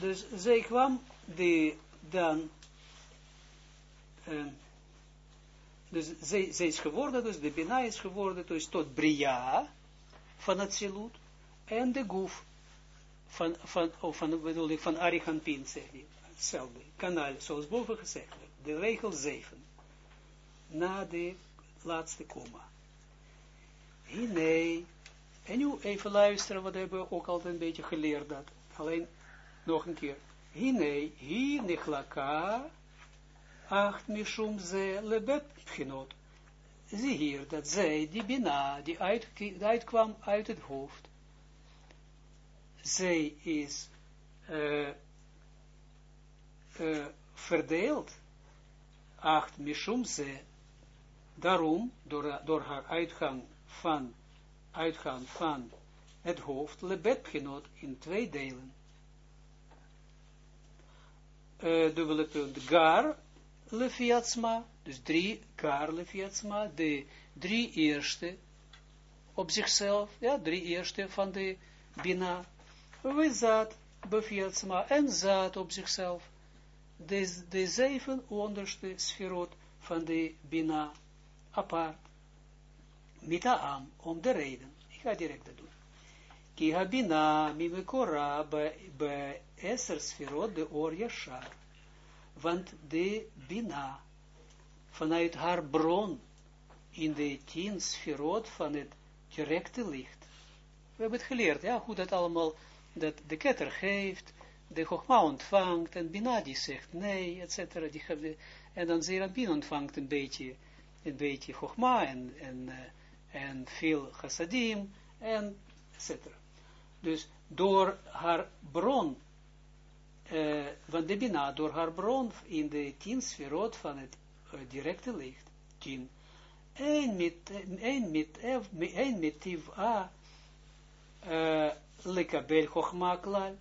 dus zij kwam die dan, dus zij, is geworden, dus de Bina is geworden, dus tot Bria van het Zilut en de Goef van, van, of van, bedoel ik, van zeg hetzelfde, kanaal, zoals boven gezegd de regel 7, na de laatste komma. Hine, en nu even luisteren, wat hebben we ook altijd een beetje geleerd dat, alleen nog een keer. Hine, hi nichlaka, acht mishum ze lebet genot. Zie hier, dat zij, die bina, die, uit, die uitkwam uit het hoofd, zij is uh, verdeeld, acht mishum ze, daarom, door, door haar uitgang van, uitgang van het hoofd, lebet genot in twee delen. Uh, dubbele punt, gar, lefiatsma, dus drie, gar, lefiatsma, de drie eerste op zichzelf, ja, drie eerste van de bina, we zat, en zat op zichzelf de, de zeven onderste sferot van de Bina apart. Mitaam, om de reden. Ik ga direct dat doen. Ki ha Bina mimekora be eser sferot de or yashar. Want de Bina, vanuit haar bron, in de tien sferot van het directe licht. We hebben het geleerd, ja, hoe dat allemaal, dat de ketter geeft, de Chogma ontvangt, en Bina die zegt nee, et cetera, die en dan Bin ontvangt een beetje, een beetje Chogma, en, en, uh, en veel chassadim, en et cetera. Dus door haar bron, uh, van de Bina, door haar bron in de tien sferot van het uh, directe licht, tien, een met, een met, een met lekabel chogma klal.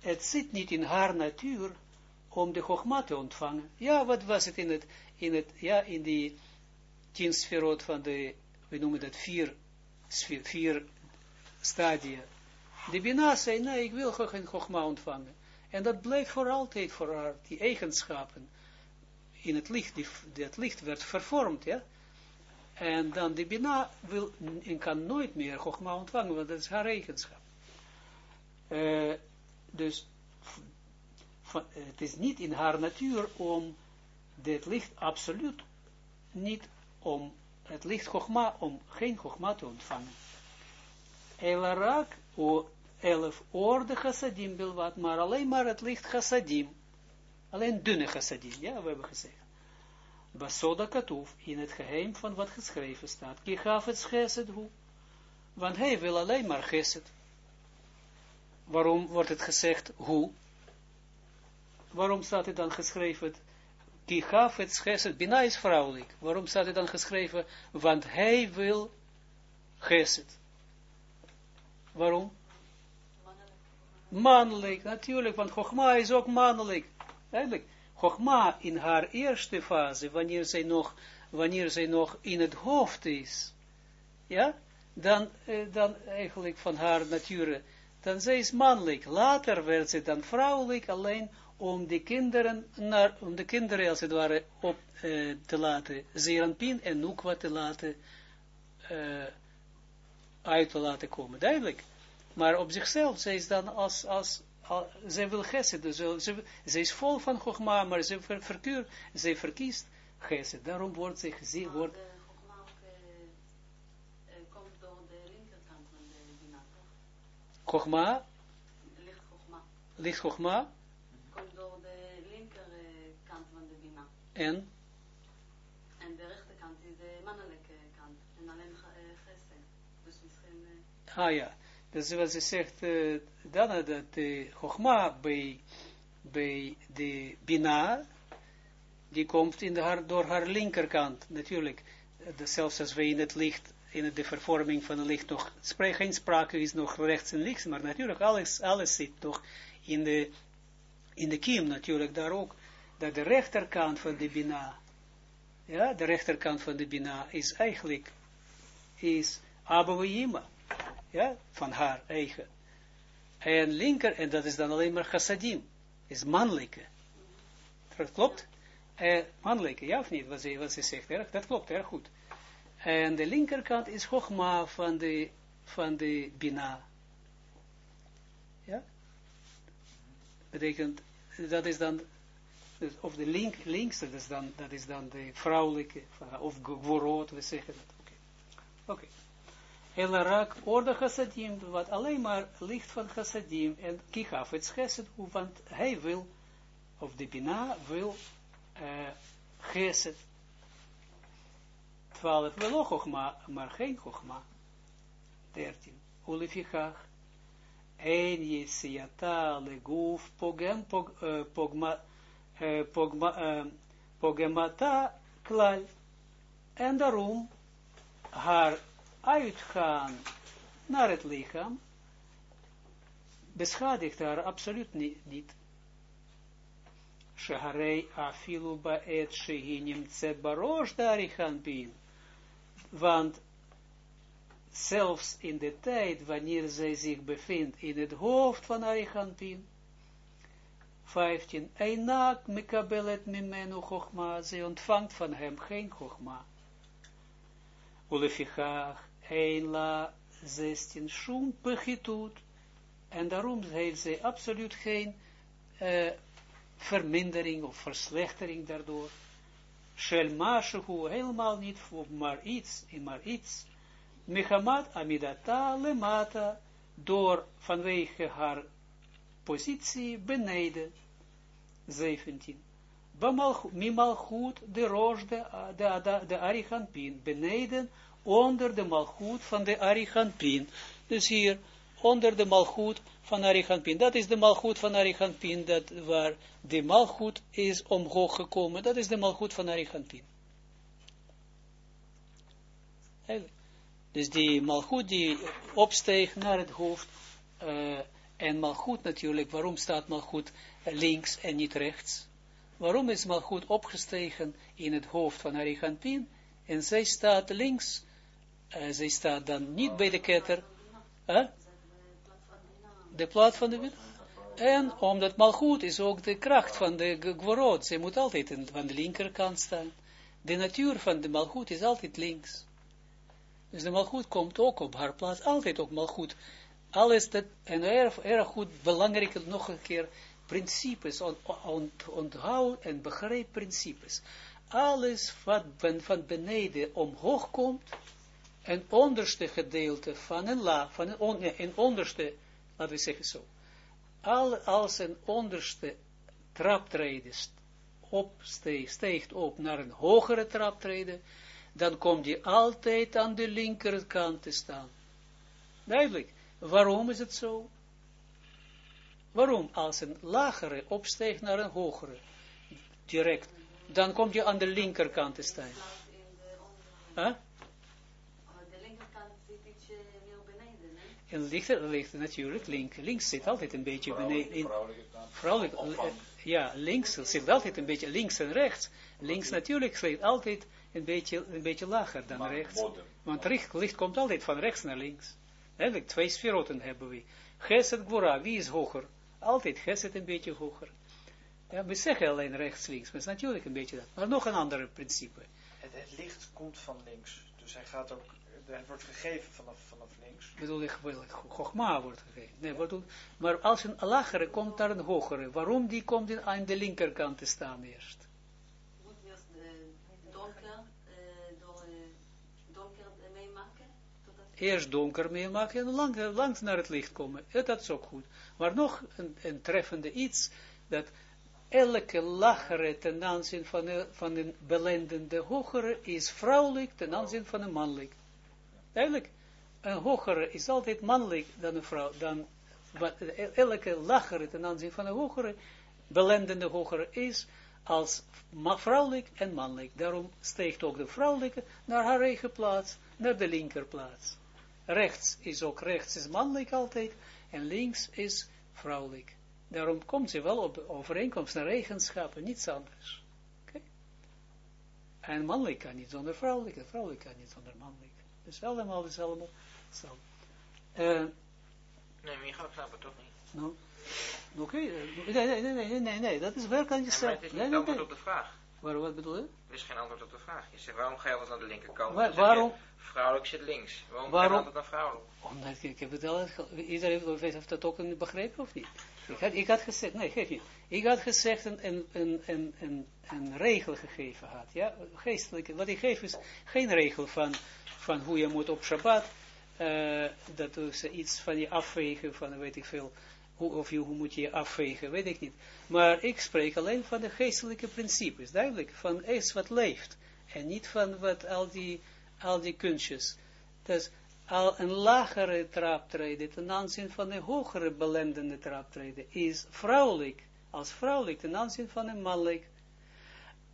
Het zit niet in haar natuur om de chogma te ontvangen. Ja, wat was het in het, in het, ja, in die tien sferot van de, we noemen dat vier, vier stadia. De Bina zei, nee, ik wil geen chogma ontvangen. En dat bleef voor altijd voor haar, die eigenschappen. In het licht, die, dat licht werd vervormd, ja. En dan de Bina wil, en kan nooit meer Chogma ontvangen, want dat is haar eigenschap. Uh, dus het is niet in haar natuur om dit licht absoluut niet om het licht Chogma, om geen Chogma te ontvangen. Elarak, o elf orde chassadim bilwat, maar alleen maar het licht chassadim. Alleen dunne chassadim, ja, we hebben gezegd. Basoda katuf, in het geheim van wat geschreven staat. Je gaf het geset hoe. Want hij wil alleen maar geset. Waarom wordt het gezegd hoe? Waarom staat het dan geschreven? Die gaf het geset, Bina is vrouwelijk. Waarom staat het dan geschreven? Want hij wil geset. Waarom? Mannelijk, natuurlijk, want Chogma is ook mannelijk. Eigenlijk, Chogma in haar eerste fase, wanneer zij nog, wanneer zij nog in het hoofd is, ja, dan, eh, dan eigenlijk van haar natuur, dan zij is mannelijk. Later werd ze dan vrouwelijk, alleen om de kinderen, naar, om de kinderen als het ware op eh, te laten, Zeranpin en Nukwa te laten, uh, uit te laten komen. Duidelijk. Maar op zichzelf, zij is dan als, als, als wil gesed, dus ze, ze is vol van Chogma, maar ze, ver, verkuur, zij verkiest gesed. Daarom wordt ze gezien, wordt... Chogma,
licht Chogma,
licht Chogma,
komt door de linkerkant van de Bina.
En?
En de rechterkant is de mannelijke kant. En alleen gesed. Dus misschien...
Ah ja. Dus wat ze zegt, uh, dan dat de Chogma bij, bij de Bina, die komt in de haar, door haar linkerkant, natuurlijk. Uh, zelfs als we in het licht, in de vervorming van het licht nog, geen sprake is nog rechts en links, maar natuurlijk alles, alles zit toch in de, in de kiem natuurlijk, daar ook, dat de rechterkant van de Bina, ja, de rechterkant van de Bina is eigenlijk, is Abouima ja, van haar eigen. En linker, en dat is dan alleen maar chassadim, is mannelijke. Dat klopt? Eh, mannelijke, ja of niet, wat ze, wat ze zegt, dat klopt, erg goed. En de linkerkant is Chogma van de, van de Bina. Ja? Betekent, dat is dan, dus of de link, linkse, dat is dan, dat is dan de vrouwelijke, of gworot, we zeggen dat. Oké. Okay. Okay. Orde chassadim, wat alleen maar licht van chassadim, en kichaf het chesed, want hij wil, of de bina wil, uh, chesed. Twaalf, wel chogma, maar geen chogma. Dertien, ulefichach, een yesiata leguf pogem, pog, uh, pogma, pogma, pogemata klal. En daarom, haar uitgaan naar het lichaam, beschadigt haar absoluut niet. Shaharei afilu ba'et shehinim tsebarosh darichan bin. Want zelfs in de tijd wanneer zij zich bevindt in het hoofd van Arichanpin, 15, Einak mekabelet mimenu chokma, zij ontvangt van hem geen chokma. Ulefichach, een la 16 shum pechitut. En daarom heeft zij absoluut geen uh, vermindering of verslechtering daardoor. Shel mashu helemaal niet voor maar iets, in maar iets. Mechamat amidata lemata, door vanwege haar positie beneden. 17. Mimal goed de roos de, de, de, beneden onder de malgoed van de Ariganpin. Dus hier, onder de malgoed van Ariganpin. Dat is de malgoed van Ariganpin, dat waar de malgoed is omhoog gekomen. Dat is de malgoed van Ariganpin. Dus die malgoed die opsteeg naar het hoofd, uh, en malgoed natuurlijk, waarom staat malgoed links en niet rechts? Waarom is malgoed opgestegen in het hoofd van Arigantin, en zij staat links, uh, zij staat dan niet bij de ketter, huh? De plaat van de wind. En omdat malgoed is ook de kracht van de gworot, zij moet altijd aan de linkerkant staan. De natuur van de malgoed is altijd links. Dus de malgoed komt ook op haar plaats, altijd ook malgoed. Alles dat, en erg, erg goed, belangrijk nog een keer, principes, ont, ont, onthoud en begrijp principes. Alles wat ben, van beneden omhoog komt, een onderste gedeelte van een la, van een, on, een onderste, laten we zeggen zo, al, als een onderste traptreden opsteegt op naar een hogere traptreden, dan komt die altijd aan de linkerkant te staan. Duidelijk. Waarom is het zo? Waarom? Als een lagere opsteegt naar een hogere, direct, dan komt je aan de linkerkant te staan. Huh? De linkerkant zit ietsje meer beneden, hè? En ligt, ligt natuurlijk, link, links zit altijd een beetje beneden. In, vrouwelijk, ja, links zit altijd een beetje links en rechts. Links natuurlijk zit altijd een beetje, een beetje lager dan rechts. Want licht, licht komt altijd van rechts naar links. Eigenlijk twee sferoten hebben we. Geset Gwora, wie is hoger? Altijd Geset een beetje hoger. Ja, we zeggen alleen rechts, links, maar het is natuurlijk een beetje dat. Maar nog een ander principe.
Het, het licht komt van links, dus hij gaat ook, het wordt gegeven vanaf, vanaf links.
Bedoel ik, Chogma wordt gegeven. Nee, bedoel, maar als een lagere komt daar een hogere, waarom die komt aan de linkerkant te staan eerst? eerst donker meemaken en lang, langs naar het licht komen. Ja, dat is ook goed. Maar nog een, een treffende iets, dat elke lagere ten aanzien van, de, van een belendende hogere is vrouwelijk ten aanzien van een mannelijk. Eigenlijk, een hogere is altijd mannelijk dan een vrouw, dan, elke lagere ten aanzien van een hogere, belendende hogere is als vrouwelijk en mannelijk. Daarom steekt ook de vrouwelijke naar haar eigen plaats, naar de linkerplaats rechts is ook rechts is mannelijk altijd, en links is vrouwelijk. Daarom komt ze wel op overeenkomst naar eigenschappen, niets anders. En mannelijk kan niet zonder vrouwelijk, en vrouwelijk kan niet zonder mannelijk. Dus allemaal is allemaal zo. Uh,
nee, maar je gaat snappen toch niet.
Nou, oké, okay. nee, nee, nee, nee, nee, nee, dat is wel kan je
zeggen. Nee, maar het is niet nee, nee, op de vraag.
Waarom, wat bedoel je?
Er is geen antwoord op de vraag. Je zegt, waarom ga je altijd naar de linkerkant?
Waar, waarom?
vrouwelijk zit links. Waarom,
waarom?
altijd naar vrouwelijk?
Omdat ik, ik heb het al, iedereen heeft dat ook begrepen of niet? Ik had, ik had gezegd, nee, geef niet. Ik had gezegd een, een, een, een, een, een regel gegeven had, ja, geestelijke. Wat ik geef is geen regel van, van hoe je moet op Shabbat, uh, dat ze iets van je afwegen, van weet ik veel, hoe, of je, hoe moet je afwegen, weet ik niet. Maar ik spreek alleen van de geestelijke principes, duidelijk, van iets wat leeft. En niet van wat al die, al die kunstjes. Dus al een lagere traptreden ten aanzien van een hogere belendende traptreden is vrouwelijk, als vrouwelijk ten aanzien van een mannelijk.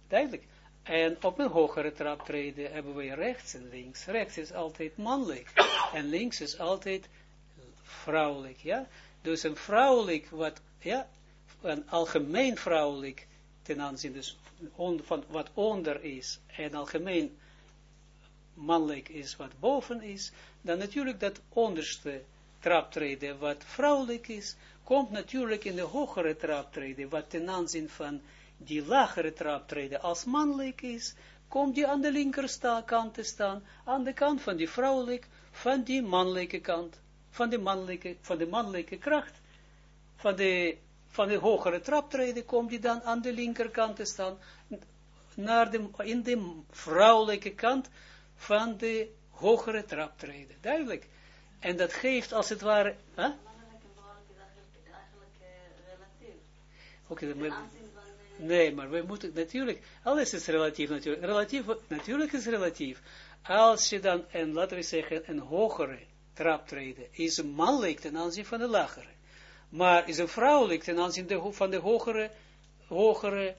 Duidelijk. En op een hogere traptreden hebben we rechts en links. Rechts is altijd mannelijk en links is altijd vrouwelijk, ja. Dus een vrouwelijk, wat, ja, een algemeen vrouwelijk, ten aanzien dus van wat onder is, en algemeen mannelijk is wat boven is, dan natuurlijk dat onderste traptreden wat vrouwelijk is, komt natuurlijk in de hogere traptreden, wat ten aanzien van die lagere traptreden als mannelijk is, komt die aan de linkerkant te staan, aan de kant van die vrouwelijk, van die mannelijke kant van de mannelijke, van de mannelijke kracht, van de, van de hogere traptreden, komt die dan aan de linkerkant te staan, naar de, in de vrouwelijke kant van de hogere traptreden. Duidelijk. En dat geeft als het ware... Huh? Oké, okay, nee, maar we moeten natuurlijk, alles is relatief natuurlijk. Relatief, natuurlijk is relatief. Als je dan, en laten we zeggen, een hogere traptreden is een mannelijk ten aanzien van de lagere. Maar is een vrouwelijk ten aanzien van de hogere, hogere,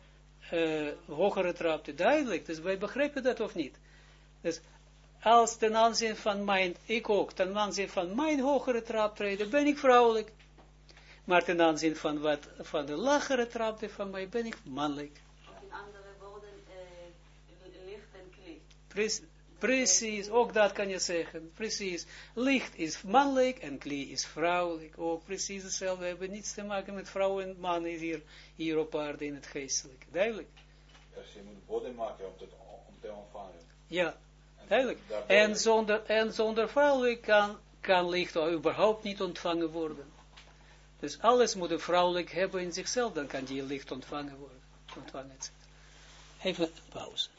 uh, hogere trapte. Duidelijk, dus wij begrijpen dat of niet. Dus als ten aanzien van mijn, ik ook, ten aanzien van mijn hogere traptreden ben ik vrouwelijk. Maar ten aanzien van, wat, van de lagere trapte van mij ben ik mannelijk.
In andere woorden, eh, licht en kli.
Precies, precies, ook dat kan je zeggen. Precies, licht is mannelijk en kli is vrouwelijk. Ook precies hetzelfde. We hebben niets te maken met vrouw en man hier, hier op aarde in het geestelijke. Duidelijk?
Dus je moet bodem maken om te, om te ontvangen.
Ja,
En
duidelijk. En zonder, en zonder vrouwelijk kan, kan licht überhaupt niet ontvangen worden. Dus alles moet een vrouwelijk hebben in zichzelf, dan kan die licht ontvangen worden. Ontvangen. Even pauze.